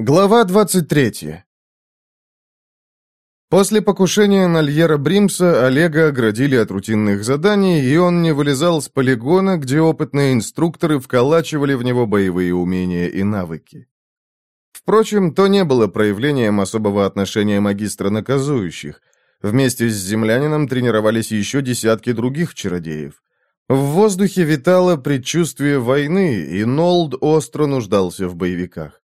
Глава 23 После покушения на Льера Бримса Олега оградили от рутинных заданий, и он не вылезал с полигона, где опытные инструкторы вколачивали в него боевые умения и навыки. Впрочем, то не было проявлением особого отношения магистра наказующих. Вместе с землянином тренировались еще десятки других чародеев. В воздухе витало предчувствие войны, и Нолд остро нуждался в боевиках.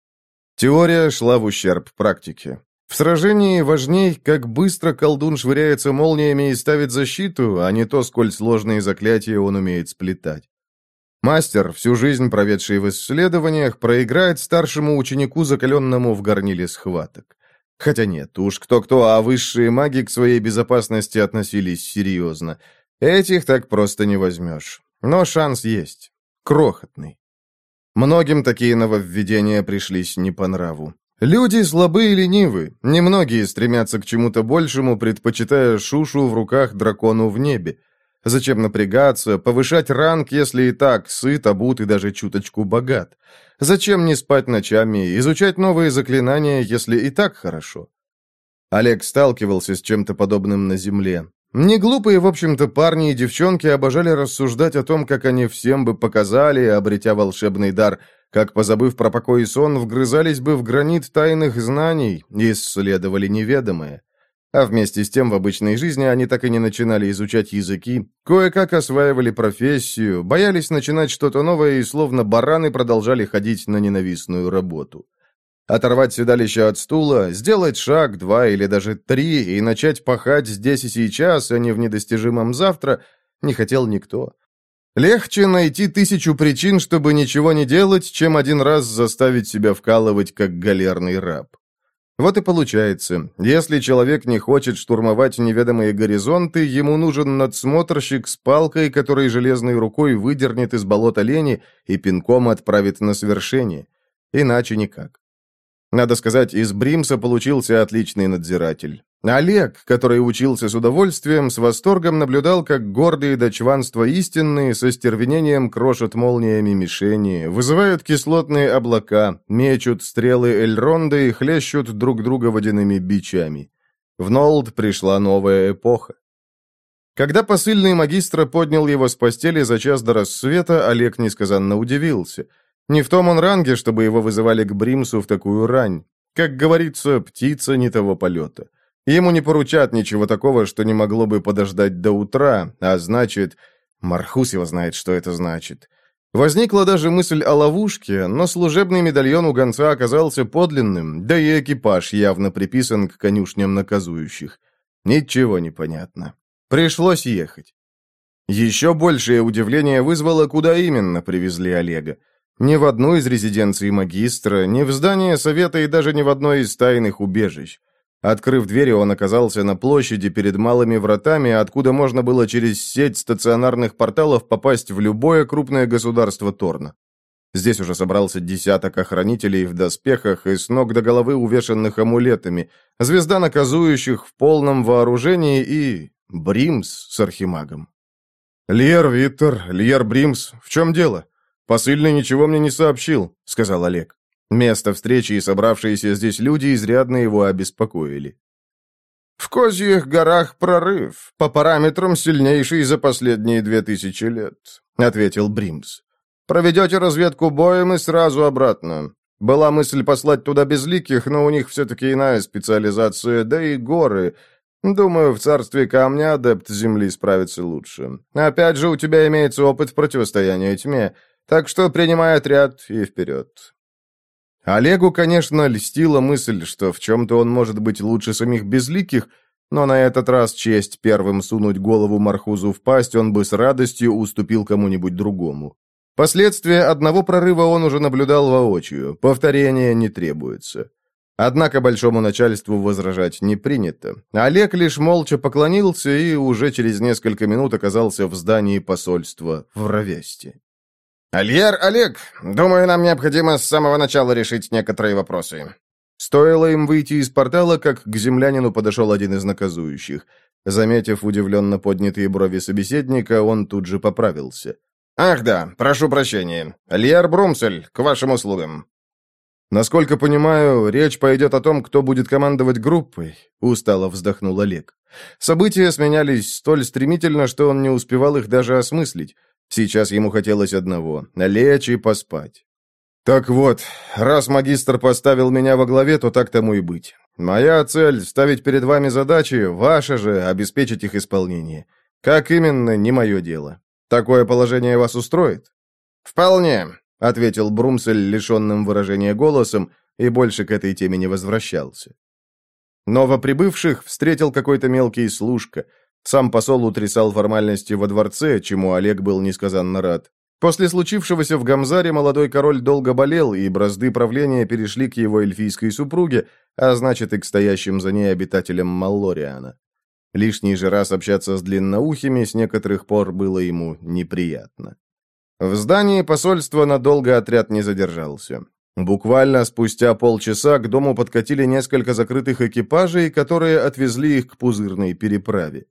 Теория шла в ущерб практике. В сражении важней, как быстро колдун швыряется молниями и ставит защиту, а не то, сколь сложные заклятия он умеет сплетать. Мастер, всю жизнь проведший в исследованиях, проиграет старшему ученику, закаленному в горниле схваток. Хотя нет, уж кто-кто, а высшие маги к своей безопасности относились серьезно. Этих так просто не возьмешь. Но шанс есть. Крохотный. Многим такие нововведения пришлись не по нраву. Люди слабы и ленивы, немногие стремятся к чему-то большему, предпочитая шушу в руках дракону в небе. Зачем напрягаться, повышать ранг, если и так сыт, обут и даже чуточку богат? Зачем не спать ночами, изучать новые заклинания, если и так хорошо? Олег сталкивался с чем-то подобным на земле. Неглупые, в общем-то, парни и девчонки обожали рассуждать о том, как они всем бы показали, обретя волшебный дар, как, позабыв про покой и сон, вгрызались бы в гранит тайных знаний и исследовали неведомое. А вместе с тем в обычной жизни они так и не начинали изучать языки, кое-как осваивали профессию, боялись начинать что-то новое и словно бараны продолжали ходить на ненавистную работу. Оторвать седалище от стула, сделать шаг, два или даже три и начать пахать здесь и сейчас, а не в недостижимом завтра, не хотел никто. Легче найти тысячу причин, чтобы ничего не делать, чем один раз заставить себя вкалывать, как галерный раб. Вот и получается, если человек не хочет штурмовать неведомые горизонты, ему нужен надсмотрщик с палкой, который железной рукой выдернет из болота лени и пинком отправит на свершение. Иначе никак. Надо сказать, из Бримса получился отличный надзиратель. Олег, который учился с удовольствием, с восторгом наблюдал, как гордые дочванства истинные со стервенением крошат молниями мишени, вызывают кислотные облака, мечут стрелы Эльронда и хлещут друг друга водяными бичами. В Нолд пришла новая эпоха. Когда посыльный магистра поднял его с постели за час до рассвета, Олег несказанно удивился – не в том он ранге, чтобы его вызывали к Бримсу в такую рань. Как говорится, птица не того полета. Ему не поручат ничего такого, что не могло бы подождать до утра, а значит... Мархус его знает, что это значит. Возникла даже мысль о ловушке, но служебный медальон у гонца оказался подлинным, да и экипаж явно приписан к конюшням наказующих. Ничего не понятно. Пришлось ехать. Еще большее удивление вызвало, куда именно привезли Олега. Ни в одну из резиденций магистра, ни в здание совета и даже ни в одной из тайных убежищ. Открыв двери, он оказался на площади перед малыми вратами, откуда можно было через сеть стационарных порталов попасть в любое крупное государство Торна. Здесь уже собрался десяток охранителей в доспехах и с ног до головы увешанных амулетами, звезда наказующих в полном вооружении и... Бримс с архимагом. «Льер Виттер, Льер Бримс, в чем дело?» «Посыльный ничего мне не сообщил», — сказал Олег. Место встречи и собравшиеся здесь люди изрядно его обеспокоили. «В Козьих горах прорыв, по параметрам сильнейший за последние две тысячи лет», — ответил Бримс. «Проведете разведку боем и сразу обратно. Была мысль послать туда безликих, но у них все-таки иная специализация, да и горы. Думаю, в царстве камня адепт земли справится лучше. Опять же, у тебя имеется опыт противостояния тьме». Так что принимай отряд и вперед. Олегу, конечно, льстила мысль, что в чем-то он может быть лучше самих безликих, но на этот раз честь первым сунуть голову Мархузу в пасть он бы с радостью уступил кому-нибудь другому. Последствия одного прорыва он уже наблюдал воочию, повторения не требуется. Однако большому начальству возражать не принято. Олег лишь молча поклонился и уже через несколько минут оказался в здании посольства в Равесте. «Альер, Олег, думаю, нам необходимо с самого начала решить некоторые вопросы». Стоило им выйти из портала, как к землянину подошел один из наказующих. Заметив удивленно поднятые брови собеседника, он тут же поправился. «Ах да, прошу прощения. Льер Брумсель, к вашим услугам». Насколько понимаю, речь пойдет о том, кто будет командовать группой, устало вздохнул Олег. События сменялись столь стремительно, что он не успевал их даже осмыслить. Сейчас ему хотелось одного — лечь и поспать. «Так вот, раз магистр поставил меня во главе, то так тому и быть. Моя цель — ставить перед вами задачи, ваша же — обеспечить их исполнение. Как именно, не мое дело. Такое положение вас устроит?» «Вполне», — ответил Брумсель лишенным выражения голосом, и больше к этой теме не возвращался. Новоприбывших встретил какой-то мелкий служка. Сам посол утрясал формальности во дворце, чему Олег был несказанно рад. После случившегося в Гамзаре молодой король долго болел, и бразды правления перешли к его эльфийской супруге, а значит и к стоящим за ней обитателям Маллориана. Лишний же раз общаться с длинноухими с некоторых пор было ему неприятно. В здании посольства надолго отряд не задержался. Буквально спустя полчаса к дому подкатили несколько закрытых экипажей, которые отвезли их к пузырной переправе.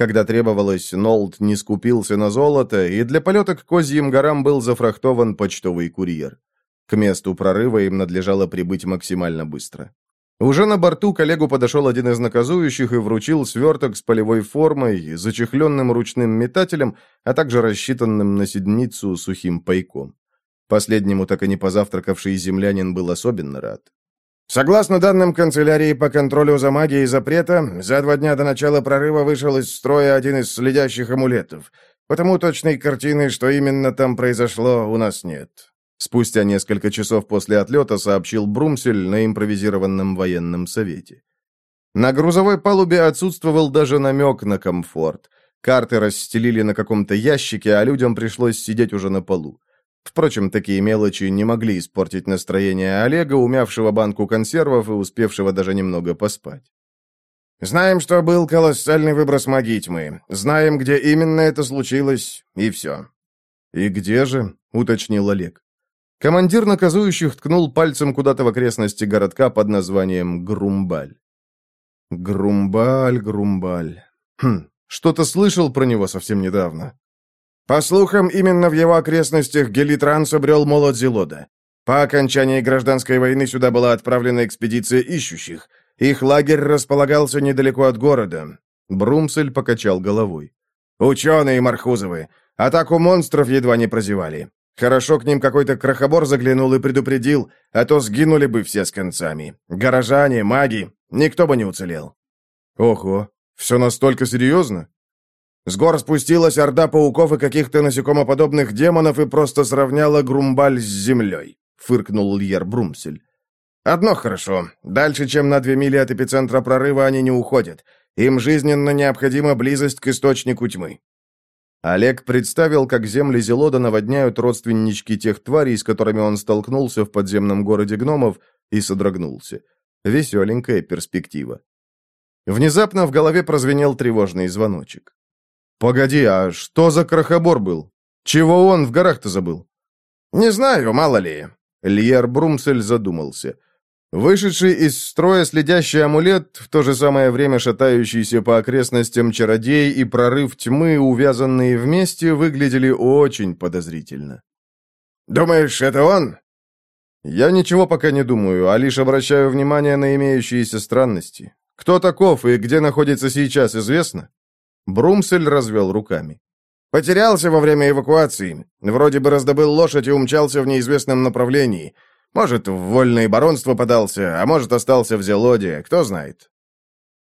Когда требовалось, Нолд не скупился на золото, и для полета к Козьим горам был зафрахтован почтовый курьер. К месту прорыва им надлежало прибыть максимально быстро. Уже на борту коллегу подошел один из наказующих и вручил сверток с полевой формой, зачехленным ручным метателем, а также рассчитанным на седмицу сухим пайком. Последнему так и не позавтракавший землянин был особенно рад. Согласно данным канцелярии по контролю за магией запрета, за два дня до начала прорыва вышел из строя один из следящих амулетов. Потому точной картины, что именно там произошло, у нас нет. Спустя несколько часов после отлета сообщил Брумсель на импровизированном военном совете. На грузовой палубе отсутствовал даже намек на комфорт. Карты расстелили на каком-то ящике, а людям пришлось сидеть уже на полу. Впрочем, такие мелочи не могли испортить настроение Олега, умявшего банку консервов и успевшего даже немного поспать. «Знаем, что был колоссальный выброс магии тьмы. Знаем, где именно это случилось, и все». «И где же?» — уточнил Олег. Командир наказующих ткнул пальцем куда-то в окрестности городка под названием Грумбаль. Грумбаль, Грумбаль. Хм, что-то слышал про него совсем недавно. По слухам, именно в его окрестностях Гелитранс обрел молот Зелода. По окончании гражданской войны сюда была отправлена экспедиция ищущих. Их лагерь располагался недалеко от города. Брумсель покачал головой. «Ученые Мархузовы. Атаку монстров едва не прозевали. Хорошо к ним какой-то крохобор заглянул и предупредил, а то сгинули бы все с концами. Горожане, маги, никто бы не уцелел». «Ого, все настолько серьезно?» С гор спустилась орда пауков и каких-то насекомоподобных демонов и просто сравняла Грумбаль с землей», — фыркнул Льер Брумсель. «Одно хорошо. Дальше, чем на две мили от эпицентра прорыва, они не уходят. Им жизненно необходима близость к источнику тьмы». Олег представил, как земли Зелода наводняют родственнички тех тварей, с которыми он столкнулся в подземном городе гномов, и содрогнулся. Веселенькая перспектива. Внезапно в голове прозвенел тревожный звоночек. «Погоди, а что за крохобор был? Чего он в горах-то забыл?» «Не знаю, мало ли». Льер Брумсель задумался. Вышедший из строя следящий амулет, в то же самое время шатающийся по окрестностям чародей и прорыв тьмы, увязанные вместе, выглядели очень подозрительно. «Думаешь, это он?» «Я ничего пока не думаю, а лишь обращаю внимание на имеющиеся странности. Кто таков и где находится сейчас, известно?» Брумсель развел руками. «Потерялся во время эвакуации. Вроде бы раздобыл лошадь и умчался в неизвестном направлении. Может, в вольное баронство подался, а может, остался в Зелоде, кто знает».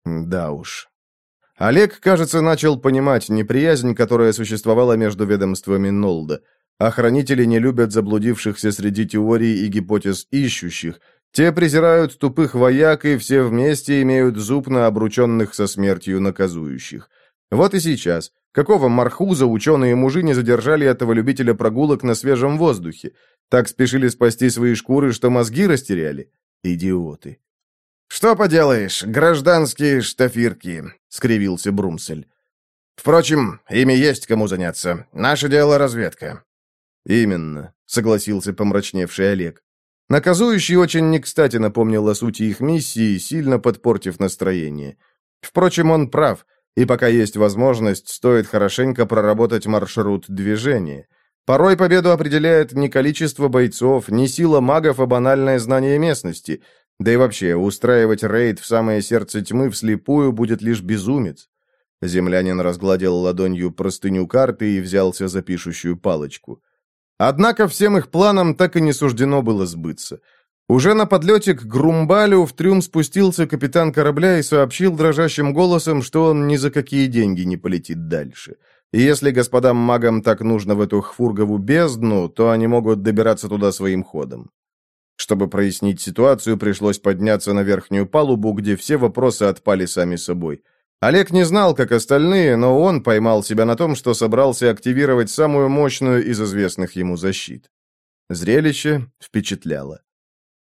«Да уж». Олег, кажется, начал понимать неприязнь, которая существовала между ведомствами Нолда. Охранители не любят заблудившихся среди теорий и гипотез ищущих. Те презирают тупых вояк, и все вместе имеют зуб на обрученных со смертью наказующих. Вот и сейчас. Какого мархуза ученые-мужи не задержали этого любителя прогулок на свежем воздухе? Так спешили спасти свои шкуры, что мозги растеряли? Идиоты. «Что поделаешь, гражданские штафирки», — скривился Брумсель. «Впрочем, ими есть кому заняться. Наше дело — разведка». «Именно», — согласился помрачневший Олег. Наказующий очень не кстати напомнил о сути их миссии, сильно подпортив настроение. Впрочем, он прав. И пока есть возможность, стоит хорошенько проработать маршрут движения. Порой победу определяет не количество бойцов, не сила магов, а банальное знание местности. Да и вообще, устраивать рейд в самое сердце тьмы вслепую будет лишь безумец. Землянин разгладил ладонью простыню карты и взялся за пишущую палочку. Однако всем их планам так и не суждено было сбыться. Уже на подлете к Грумбалю в трюм спустился капитан корабля и сообщил дрожащим голосом, что он ни за какие деньги не полетит дальше. И если господам магам так нужно в эту хфургову бездну, то они могут добираться туда своим ходом. Чтобы прояснить ситуацию, пришлось подняться на верхнюю палубу, где все вопросы отпали сами собой. Олег не знал, как остальные, но он поймал себя на том, что собрался активировать самую мощную из известных ему защит. Зрелище впечатляло.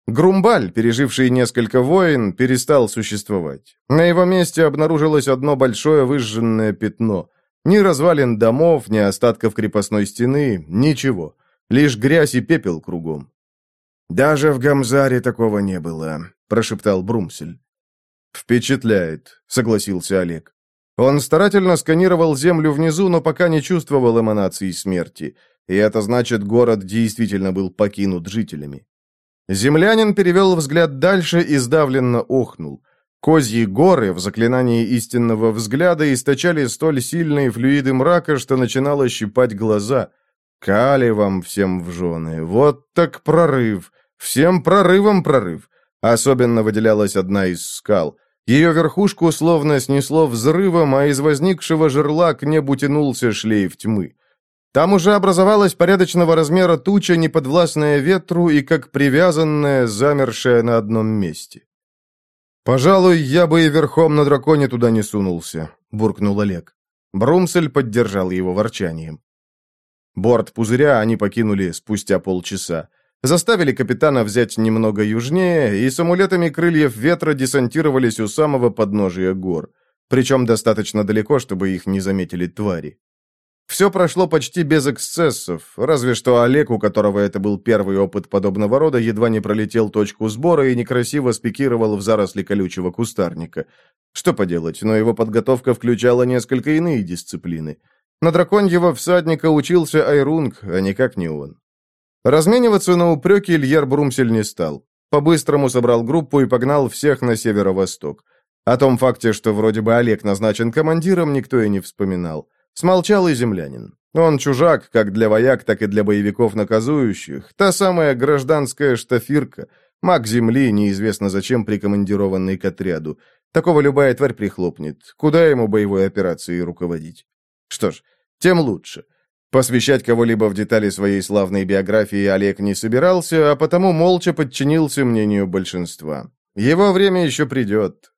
Грумбаль, переживший несколько войн, перестал существовать. На его месте обнаружилось одно большое выжженное пятно. Ни развалин домов, ни остатков крепостной стены, ничего. Лишь грязь и пепел кругом. «Даже в Гамзаре такого не было», — прошептал Брумсель. «Впечатляет», — согласился Олег. Он старательно сканировал землю внизу, но пока не чувствовал эманации смерти. И это значит, город действительно был покинут жителями. Землянин перевел взгляд дальше и сдавленно охнул. Козьи горы в заклинании истинного взгляда источали столь сильные флюиды мрака, что начинало щипать глаза. Кали вам всем в жены. Вот так прорыв. Всем прорывом прорыв. Особенно выделялась одна из скал. Ее верхушку словно снесло взрывом, а из возникшего жерла к небу тянулся шлейф тьмы. Там уже образовалась порядочного размера туча, неподвластная ветру и как привязанная, замершая на одном месте. «Пожалуй, я бы и верхом на драконе туда не сунулся», — буркнул Олег. Брумсель поддержал его ворчанием. Борт пузыря они покинули спустя полчаса. Заставили капитана взять немного южнее, и с амулетами крыльев ветра десантировались у самого подножия гор. Причем достаточно далеко, чтобы их не заметили твари. Все прошло почти без эксцессов, разве что Олег, у которого это был первый опыт подобного рода, едва не пролетел точку сбора и некрасиво спикировал в заросли колючего кустарника. Что поделать, но его подготовка включала несколько иные дисциплины. На драконьего всадника учился Айрунг, а никак не он. Размениваться на упреки Ильер Брумсель не стал. По-быстрому собрал группу и погнал всех на северо-восток. О том факте, что вроде бы Олег назначен командиром, никто и не вспоминал. Смолчал и землянин. Он чужак, как для вояк, так и для боевиков наказующих. Та самая гражданская штафирка. Маг земли, неизвестно зачем прикомандированный к отряду. Такого любая тварь прихлопнет. Куда ему боевой операцией руководить? Что ж, тем лучше. Посвящать кого-либо в детали своей славной биографии Олег не собирался, а потому молча подчинился мнению большинства. Его время еще придет.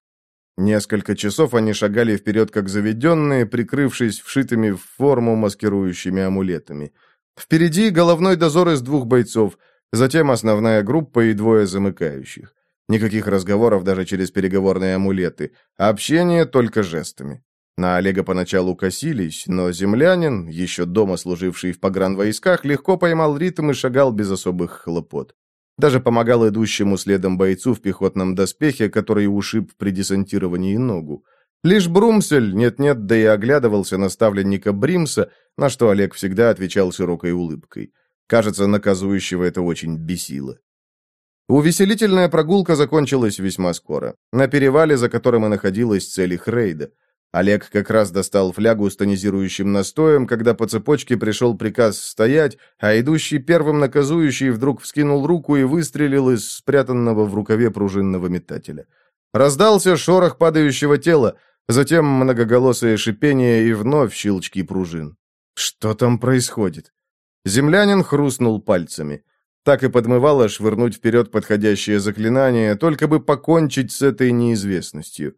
Несколько часов они шагали вперед как заведенные, прикрывшись вшитыми в форму маскирующими амулетами. Впереди головной дозор из двух бойцов, затем основная группа и двое замыкающих. Никаких разговоров даже через переговорные амулеты, а общение только жестами. На Олега поначалу косились, но землянин, еще дома служивший в погранвойсках, легко поймал ритм и шагал без особых хлопот. Даже помогал идущему следом бойцу в пехотном доспехе, который ушиб при десантировании ногу. Лишь Брумсель нет-нет, да и оглядывался на ставленника Бримса, на что Олег всегда отвечал широкой улыбкой. Кажется, наказующего это очень бесило. Увеселительная прогулка закончилась весьма скоро. На перевале, за которым и находилась цель их рейда. Олег как раз достал флягу с тонизирующим настоем, когда по цепочке пришел приказ стоять, а идущий первым наказующий вдруг вскинул руку и выстрелил из спрятанного в рукаве пружинного метателя. Раздался шорох падающего тела, затем многоголосое шипение и вновь щелчки пружин. Что там происходит? Землянин хрустнул пальцами. Так и подмывало швырнуть вперед подходящее заклинание, только бы покончить с этой неизвестностью.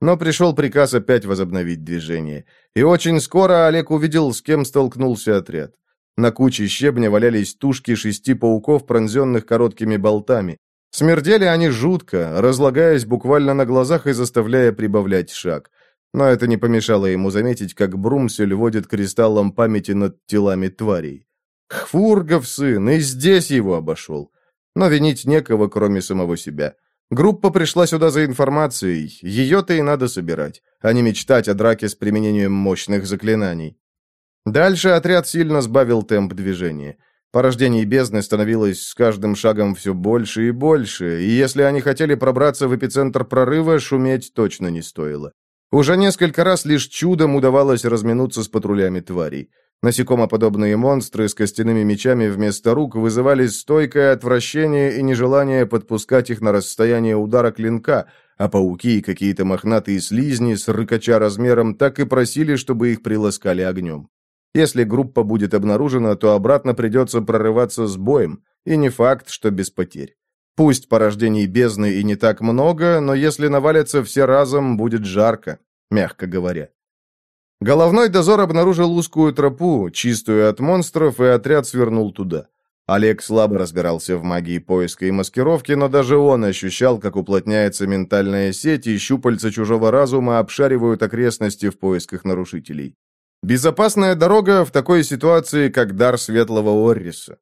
Но пришел приказ опять возобновить движение. И очень скоро Олег увидел, с кем столкнулся отряд. На куче щебня валялись тушки шести пауков, пронзенных короткими болтами. Смердели они жутко, разлагаясь буквально на глазах и заставляя прибавлять шаг. Но это не помешало ему заметить, как Брумсель водит кристаллом памяти над телами тварей. Хфургов сын, и здесь его обошел. Но винить некого, кроме самого себя. Группа пришла сюда за информацией, ее-то и надо собирать, а не мечтать о драке с применением мощных заклинаний. Дальше отряд сильно сбавил темп движения. Порождений бездны становилось с каждым шагом все больше и больше, и если они хотели пробраться в эпицентр прорыва, шуметь точно не стоило. Уже несколько раз лишь чудом удавалось разминуться с патрулями тварей. Насекомоподобные монстры с костяными мечами вместо рук вызывали стойкое отвращение и нежелание подпускать их на расстояние удара клинка, а пауки и какие-то мохнатые слизни с рыкача размером так и просили, чтобы их приласкали огнем. Если группа будет обнаружена, то обратно придется прорываться с боем, и не факт, что без потерь. Пусть порождений бездны и не так много, но если навалятся все разом, будет жарко, мягко говоря. Головной дозор обнаружил узкую тропу, чистую от монстров, и отряд свернул туда. Олег слабо разбирался в магии поиска и маскировки, но даже он ощущал, как уплотняется ментальная сеть, и щупальца чужого разума обшаривают окрестности в поисках нарушителей. Безопасная дорога в такой ситуации, как дар светлого Орриса.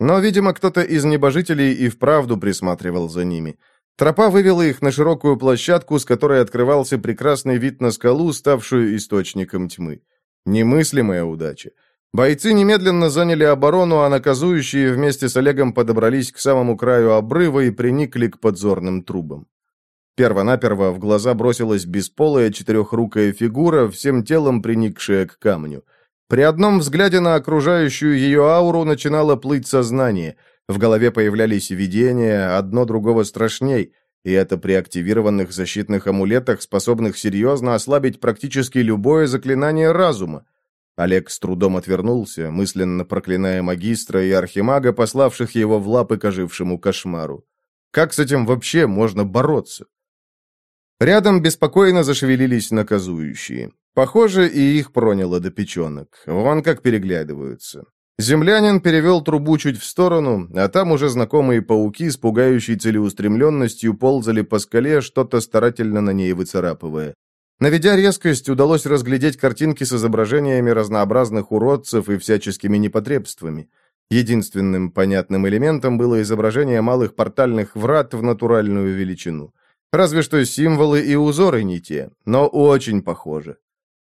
Но, видимо, кто-то из небожителей и вправду присматривал за ними. Тропа вывела их на широкую площадку, с которой открывался прекрасный вид на скалу, ставшую источником тьмы. Немыслимая удача. Бойцы немедленно заняли оборону, а наказующие вместе с Олегом подобрались к самому краю обрыва и приникли к подзорным трубам. Первонаперво в глаза бросилась бесполая четырехрукая фигура, всем телом приникшая к камню. При одном взгляде на окружающую ее ауру начинало плыть сознание. В голове появлялись видения, одно другого страшней, и это при активированных защитных амулетах, способных серьезно ослабить практически любое заклинание разума. Олег с трудом отвернулся, мысленно проклиная магистра и архимага, пославших его в лапы к ожившему кошмару. Как с этим вообще можно бороться? Рядом беспокойно зашевелились наказующие. Похоже, и их проняло до печенок. Вон как переглядываются. Землянин перевел трубу чуть в сторону, а там уже знакомые пауки с пугающей целеустремленностью ползали по скале, что-то старательно на ней выцарапывая. Наведя резкость, удалось разглядеть картинки с изображениями разнообразных уродцев и всяческими непотребствами. Единственным понятным элементом было изображение малых портальных врат в натуральную величину. Разве что символы и узоры не те, но очень похожи.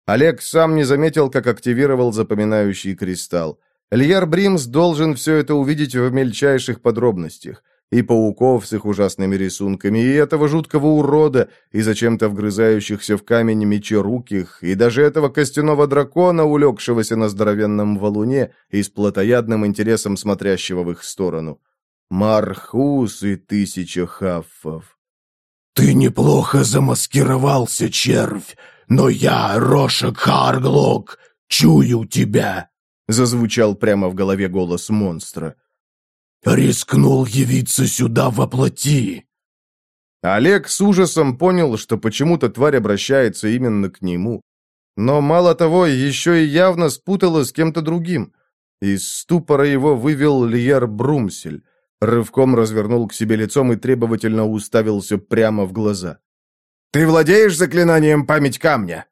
Олег сам не заметил, как активировал запоминающий кристалл. Льяр Бримс должен все это увидеть в мельчайших подробностях. И пауков с их ужасными рисунками, и этого жуткого урода, и зачем-то вгрызающихся в камень мечеруких, и даже этого костяного дракона, улегшегося на здоровенном валуне и с плотоядным интересом смотрящего в их сторону. Мархус и тысяча хаффов. «Ты неплохо замаскировался, червь, но я, Рошек Харглок, чую тебя!» Зазвучал прямо в голове голос монстра. «Рискнул явиться сюда во плоти!» Олег с ужасом понял, что почему-то тварь обращается именно к нему. Но мало того, еще и явно спутала с кем-то другим. Из ступора его вывел Льер Брумсель. Рывком развернул к себе лицом и требовательно уставился прямо в глаза. «Ты владеешь заклинанием память камня?»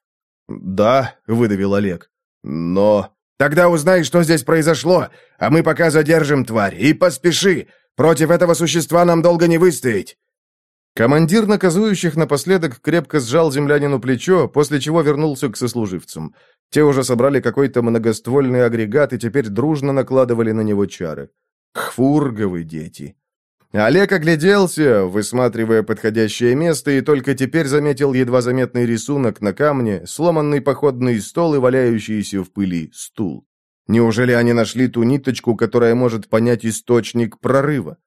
«Да», — выдавил Олег. «Но...» «Тогда узнай, что здесь произошло, а мы пока задержим тварь, и поспеши! Против этого существа нам долго не выстоять!» Командир наказующих напоследок крепко сжал землянину плечо, после чего вернулся к сослуживцам. Те уже собрали какой-то многоствольный агрегат и теперь дружно накладывали на него чары. Хфурговы дети. Олег огляделся, высматривая подходящее место, и только теперь заметил едва заметный рисунок на камне, сломанный походный стол и валяющийся в пыли стул. Неужели они нашли ту ниточку, которая может понять источник прорыва?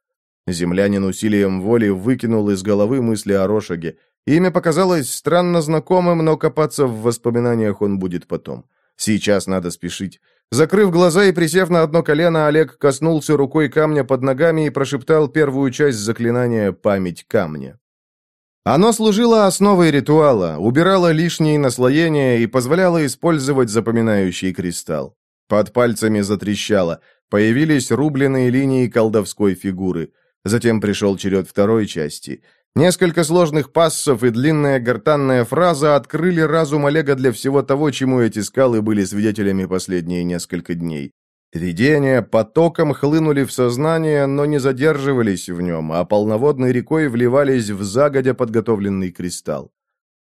Землянин усилием воли выкинул из головы мысли о Рошаге. Имя показалось странно знакомым, но копаться в воспоминаниях он будет потом. Сейчас надо спешить. Закрыв глаза и присев на одно колено, Олег коснулся рукой камня под ногами и прошептал первую часть заклинания «Память камня». Оно служило основой ритуала, убирало лишние наслоения и позволяло использовать запоминающий кристалл. Под пальцами затрещало, появились рубленые линии колдовской фигуры. Затем пришел черед второй части — Несколько сложных пассов и длинная гортанная фраза открыли разум Олега для всего того, чему эти скалы были свидетелями последние несколько дней. Видения потоком хлынули в сознание, но не задерживались в нем, а полноводной рекой вливались в загодя подготовленный кристалл.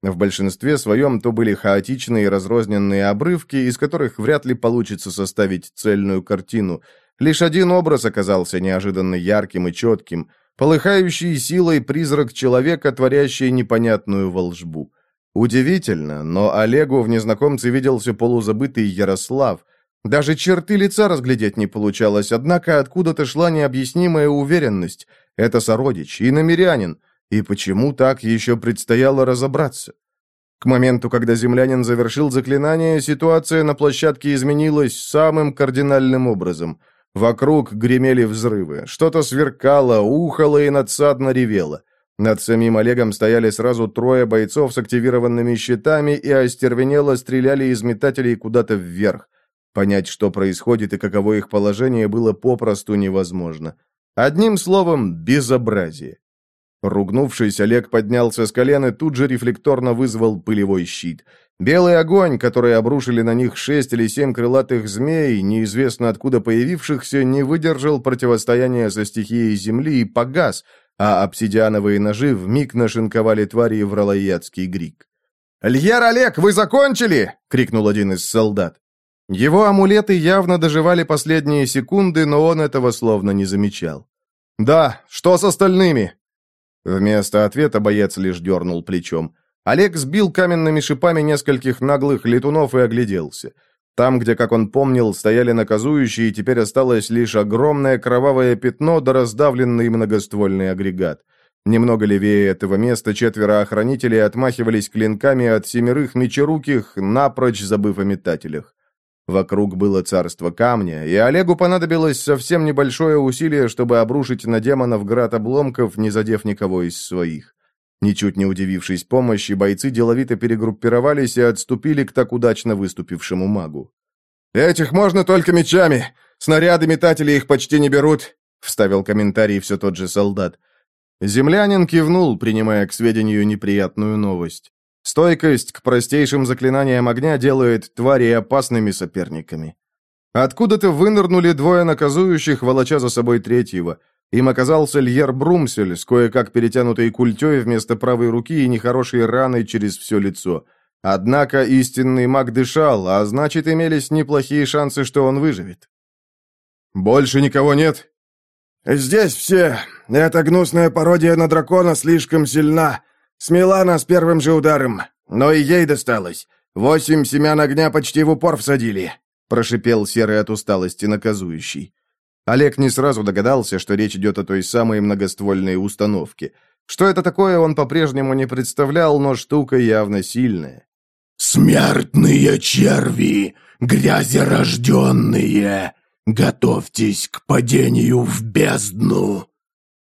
В большинстве своем то были хаотичные и разрозненные обрывки, из которых вряд ли получится составить цельную картину. Лишь один образ оказался неожиданно ярким и четким, полыхающий силой призрак человека, творящий непонятную волжбу. Удивительно, но Олегу в незнакомце виделся полузабытый Ярослав. Даже черты лица разглядеть не получалось, однако откуда-то шла необъяснимая уверенность. Это сородич и намерянин, и почему так еще предстояло разобраться? К моменту, когда землянин завершил заклинание, ситуация на площадке изменилась самым кардинальным образом. Вокруг гремели взрывы, что-то сверкало, ухало и надсадно ревело. Над самим Олегом стояли сразу трое бойцов с активированными щитами и остервенело стреляли из метателей куда-то вверх. Понять, что происходит и каково их положение, было попросту невозможно. Одним словом, безобразие. Ругнувшись, Олег поднялся с колен и тут же рефлекторно вызвал пылевой щит. Белый огонь, который обрушили на них шесть или семь крылатых змей, неизвестно откуда появившихся, не выдержал противостояния со стихией земли и погас, а обсидиановые ножи вмиг нашинковали твари в ралаядский грик. «Льер Олег, вы закончили?» — крикнул один из солдат. Его амулеты явно доживали последние секунды, но он этого словно не замечал. «Да, что с остальными?» Вместо ответа боец лишь дернул плечом. Олег сбил каменными шипами нескольких наглых летунов и огляделся. Там, где, как он помнил, стояли наказующие, теперь осталось лишь огромное кровавое пятно да раздавленный многоствольный агрегат. Немного левее этого места четверо охранителей отмахивались клинками от семерых мечеруких, напрочь забыв о метателях. Вокруг было царство камня, и Олегу понадобилось совсем небольшое усилие, чтобы обрушить на демонов град обломков, не задев никого из своих. Ничуть не удивившись помощи, бойцы деловито перегруппировались и отступили к так удачно выступившему магу. «Этих можно только мечами! Снаряды метатели их почти не берут!» — вставил комментарий все тот же солдат. Землянин кивнул, принимая к сведению неприятную новость. Стойкость к простейшим заклинаниям огня делает твари опасными соперниками. Откуда-то вынырнули двое наказующих, волоча за собой третьего. Им оказался Льер Брумсель с кое-как перетянутой культей вместо правой руки и нехорошей раной через все лицо. Однако истинный маг дышал, а значит, имелись неплохие шансы, что он выживет. «Больше никого нет?» «Здесь все. Эта гнусная пародия на дракона слишком сильна. Смела нас первым же ударом, но и ей досталось. Восемь семян огня почти в упор всадили», — прошипел серый от усталости наказующий. Олег не сразу догадался, что речь идет о той самой многоствольной установке. Что это такое, он по-прежнему не представлял, но штука явно сильная. «Смертные черви, грязерожденные, готовьтесь к падению в бездну!»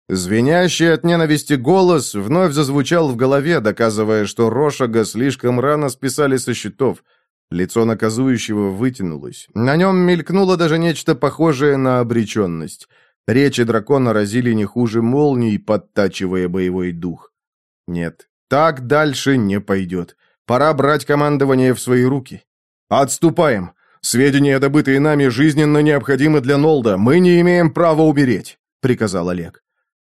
Звенящий от ненависти голос вновь зазвучал в голове, доказывая, что Рошага слишком рано списали со счетов. Лицо наказующего вытянулось. На нем мелькнуло даже нечто похожее на обреченность. Речи дракона разили не хуже молний, подтачивая боевой дух. Нет, так дальше не пойдет. Пора брать командование в свои руки. Отступаем. Сведения, добытые нами, жизненно необходимы для Нолда. Мы не имеем права умереть, приказал Олег.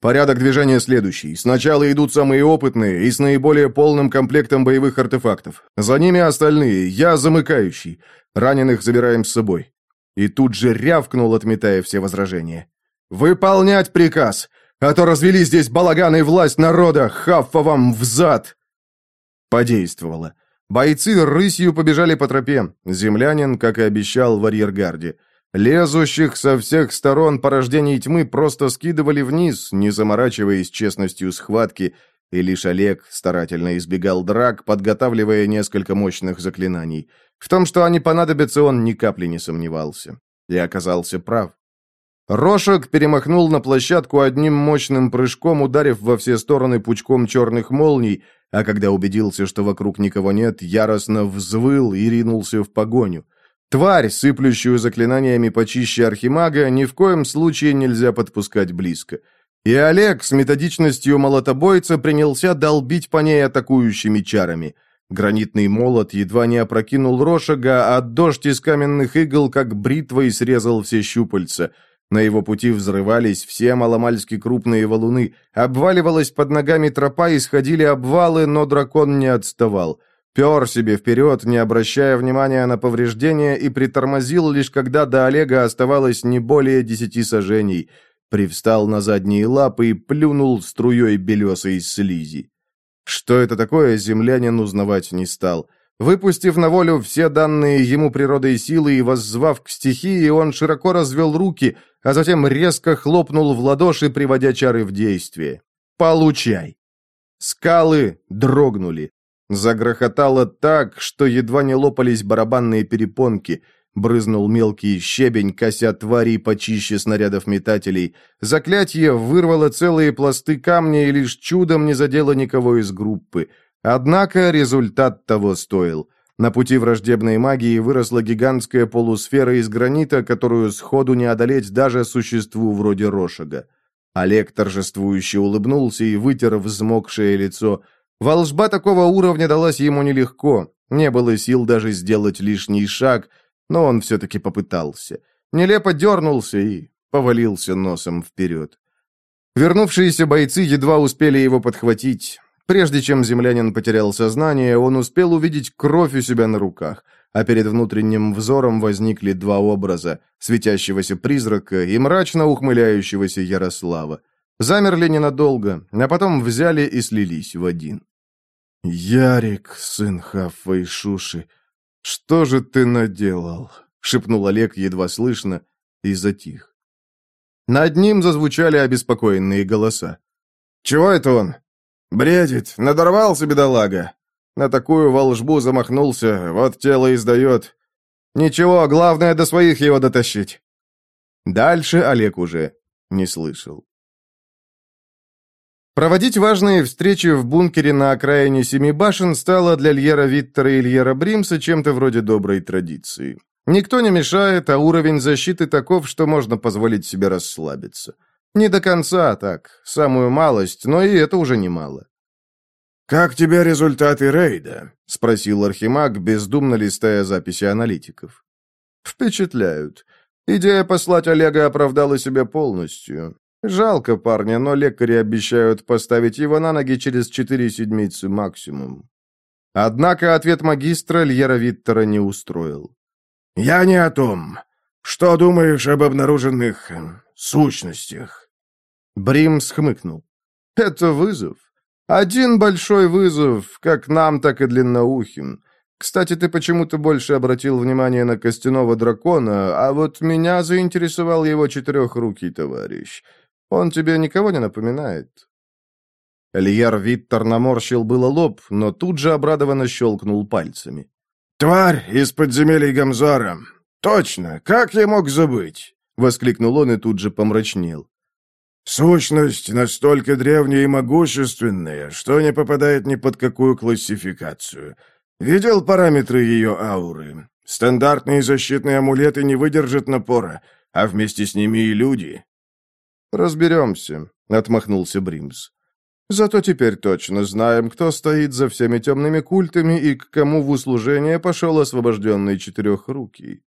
Порядок движения следующий. Сначала идут самые опытные и с наиболее полным комплектом боевых артефактов. За ними остальные, я замыкающий. Раненых забираем с собой. И тут же рявкнул, отметая все возражения. «Выполнять приказ! А то развели здесь балаган и власть народа! Хаффа вам взад!» Подействовало. Бойцы рысью побежали по тропе. Землянин, как и обещал в арьергарде. Лезущих со всех сторон порождений тьмы просто скидывали вниз, не заморачиваясь честностью схватки, и лишь Олег старательно избегал драк, подготавливая несколько мощных заклинаний. В том, что они понадобятся, он ни капли не сомневался. И оказался прав. Рошек перемахнул на площадку одним мощным прыжком, ударив во все стороны пучком черных молний, а когда убедился, что вокруг никого нет, яростно взвыл и ринулся в погоню. Тварь, сыплющую заклинаниями почище архимага, ни в коем случае нельзя подпускать близко. И Олег с методичностью молотобойца принялся долбить по ней атакующими чарами. Гранитный молот едва не опрокинул Рошага, а дождь из каменных игл, как бритвой, срезал все щупальца. На его пути взрывались все маломальски крупные валуны, обваливалась под ногами тропа и сходили обвалы, но дракон не отставал. Пер себе вперед, не обращая внимания на повреждения, и притормозил лишь когда до Олега оставалось не более десяти сажений. Привстал на задние лапы и плюнул струей белесой слизи. Что это такое, землянин узнавать не стал. Выпустив на волю все данные ему природой силы и воззвав к стихии, он широко развел руки, а затем резко хлопнул в ладоши, приводя чары в действие. «Получай!» Скалы дрогнули. Загрохотало так, что едва не лопались барабанные перепонки. Брызнул мелкий щебень, кося тварей почище снарядов метателей. Заклятие вырвало целые пласты камня и лишь чудом не задело никого из группы. Однако результат того стоил. На пути враждебной магии выросла гигантская полусфера из гранита, которую сходу не одолеть даже существу вроде Рошага. Олег торжествующе улыбнулся и вытер взмокшее лицо. Волжба такого уровня далась ему нелегко. Не было сил даже сделать лишний шаг, но он все-таки попытался. Нелепо дернулся и повалился носом вперед. Вернувшиеся бойцы едва успели его подхватить. Прежде чем землянин потерял сознание, он успел увидеть кровь у себя на руках, а перед внутренним взором возникли два образа — светящегося призрака и мрачно ухмыляющегося Ярослава. Замерли ненадолго, а потом взяли и слились в один. «Ярик, сын Хаффа и Шуши, что же ты наделал?» — шепнул Олег едва слышно и затих. Над ним зазвучали обеспокоенные голоса. «Чего это он?» «Бредит, надорвался бедолага. На такую волжбу замахнулся, вот тело издает. Ничего, главное до своих его дотащить». Дальше Олег уже не слышал. Проводить важные встречи в бункере на окраине Семи башен стало для Льера Виттера и Льера Бримса чем-то вроде доброй традиции. Никто не мешает, а уровень защиты таков, что можно позволить себе расслабиться. Не до конца, так, самую малость, но и это уже немало. «Как тебе результаты рейда?» — спросил Архимаг, бездумно листая записи аналитиков. «Впечатляют. Идея послать Олега оправдала себя полностью. Жалко парня, но лекари обещают поставить его на ноги через четыре седмицы максимум». Однако ответ магистра Льера Виттера не устроил. «Я не о том. Что думаешь об обнаруженных э, сущностях?» Брим схмыкнул. «Это вызов. Один большой вызов, как нам, так и длинноухим. Кстати, ты почему-то больше обратил внимание на костяного дракона, а вот меня заинтересовал его четырехрукий товарищ. Он тебе никого не напоминает?» Ильяр Виттер наморщил было лоб, но тут же обрадованно щелкнул пальцами. «Тварь из подземелий Гамзара! Точно! Как я мог забыть?» — воскликнул он и тут же помрачнел. Сущность настолько древняя и могущественная, что не попадает ни под какую классификацию. Видел параметры ее ауры? Стандартные защитные амулеты не выдержат напора, а вместе с ними и люди. «Разберемся», — отмахнулся Бримс. «Зато теперь точно знаем, кто стоит за всеми темными культами и к кому в услужение пошел освобожденный четырехрукий».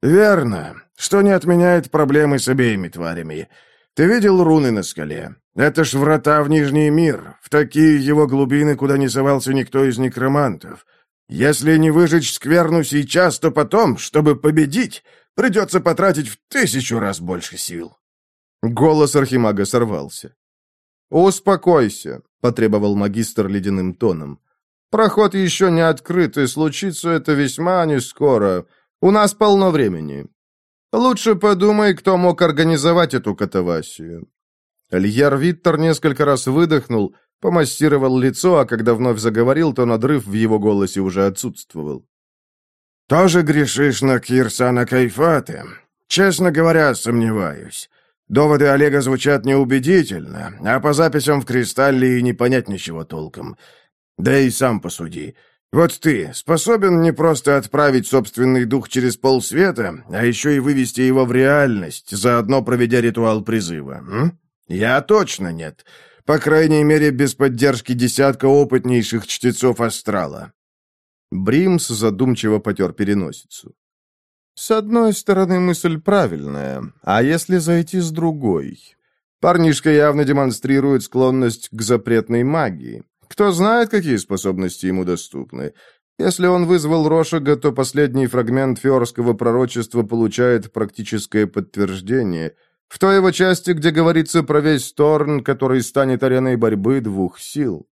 «Верно, что не отменяет проблемы с обеими тварями». Ты видел руны на скале? Это ж врата в Нижний мир, в такие его глубины, куда не совался никто из некромантов. Если не выжечь скверну сейчас, то потом, чтобы победить, придется потратить в тысячу раз больше сил». Голос Архимага сорвался. «Успокойся», — потребовал магистр ледяным тоном. «Проход еще не открыт, и случится это весьма не скоро. У нас полно времени. Лучше подумай, кто мог организовать эту катавасию». Льер Виттер несколько раз выдохнул, помассировал лицо, а когда вновь заговорил, то надрыв в его голосе уже отсутствовал. «Тоже грешишь на Кирсана Кайфаты? Честно говоря, сомневаюсь. Доводы Олега звучат неубедительно, а по записям в Кристалле и не понять ничего толком. Да и сам посуди. Вот ты способен не просто отправить собственный дух через полсвета, а еще и вывести его в реальность, заодно проведя ритуал призыва, м? Я точно нет. По крайней мере, без поддержки десятка опытнейших чтецов астрала. Бримс задумчиво потер переносицу. С одной стороны, мысль правильная, а если зайти с другой? Парнишка явно демонстрирует склонность к запретной магии. Кто знает, какие способности ему доступны. Если он вызвал Рошага, то последний фрагмент фиорского пророчества получает практическое подтверждение. В той его части, где говорится про весь Торн, который станет ареной борьбы двух сил.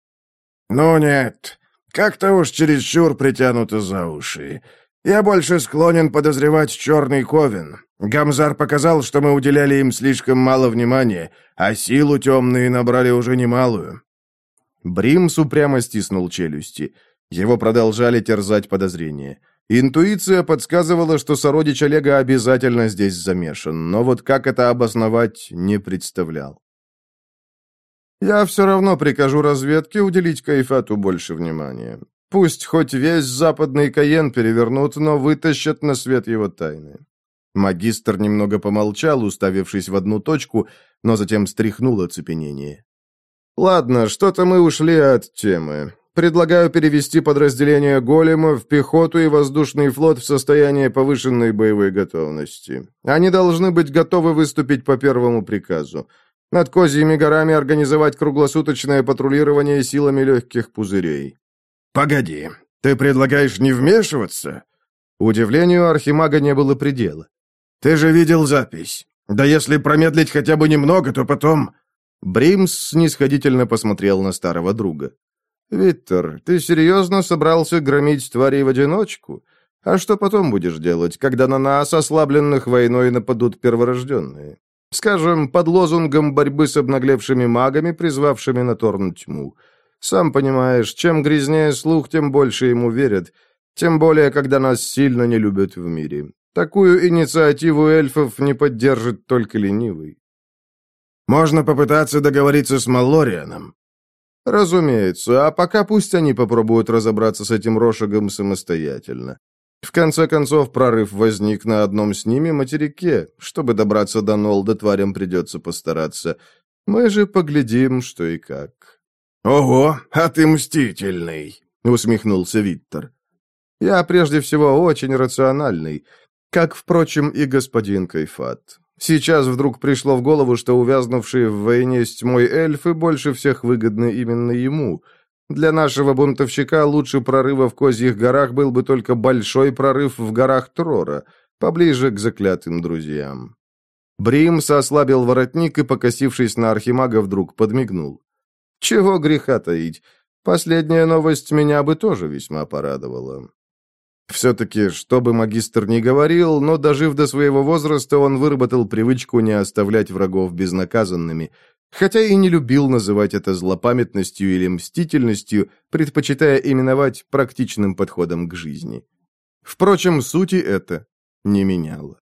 «Ну нет, как-то уж чересчур притянуто за уши. Я больше склонен подозревать черный ковен. Гамзар показал, что мы уделяли им слишком мало внимания, а силу темные набрали уже немалую». Бримс упрямо стиснул челюсти. Его продолжали терзать подозрения. Интуиция подсказывала, что сородич Олега обязательно здесь замешан, но вот как это обосновать, не представлял. «Я все равно прикажу разведке уделить Кайфату больше внимания. Пусть хоть весь западный Каен перевернут, но вытащат на свет его тайны». Магистр немного помолчал, уставившись в одну точку, но затем стряхнул оцепенение. «Ладно, что-то мы ушли от темы. Предлагаю перевести подразделение голема в пехоту и воздушный флот в состояние повышенной боевой готовности. Они должны быть готовы выступить по первому приказу. Над Козьими горами организовать круглосуточное патрулирование силами легких пузырей. «Погоди, ты предлагаешь не вмешиваться?» Удивлению Архимага не было предела. «Ты же видел запись. Да если промедлить хотя бы немного, то потом...» Бримс снисходительно посмотрел на старого друга. «Виктор, ты серьезно собрался громить тварей в одиночку? А что потом будешь делать, когда на нас, ослабленных войной, нападут перворожденные? Скажем, под лозунгом борьбы с обнаглевшими магами, призвавшими на Торн тьму. Сам понимаешь, чем грязнее слух, тем больше ему верят. Тем более, когда нас сильно не любят в мире. Такую инициативу эльфов не поддержит только ленивый. Можно попытаться договориться с Маллорианом. Разумеется, а пока пусть они попробуют разобраться с этим Рошагом самостоятельно. В конце концов, прорыв возник на одном с ними материке. Чтобы добраться до Нолда, тварям придется постараться. Мы же поглядим, что и как. «Ого, а ты мстительный!» — усмехнулся Виктор. «Я прежде всего очень рациональный, как, впрочем, и господин Кайфат. Сейчас вдруг пришло в голову, что увязнувшие в войне с тьмой эльфы больше всех выгодны именно ему. Для нашего бунтовщика лучше прорыва в Козьих горах был бы только большой прорыв в горах Трора, поближе к заклятым друзьям. Бримс ослабил воротник и, покосившись на архимага, вдруг подмигнул. «Чего греха таить? Последняя новость меня бы тоже весьма порадовала. Все-таки, что бы магистр ни говорил, но, дожив до своего возраста, он выработал привычку не оставлять врагов безнаказанными, хотя и не любил называть это злопамятностью или мстительностью, предпочитая именовать практичным подходом к жизни. Впрочем, сути это не меняло.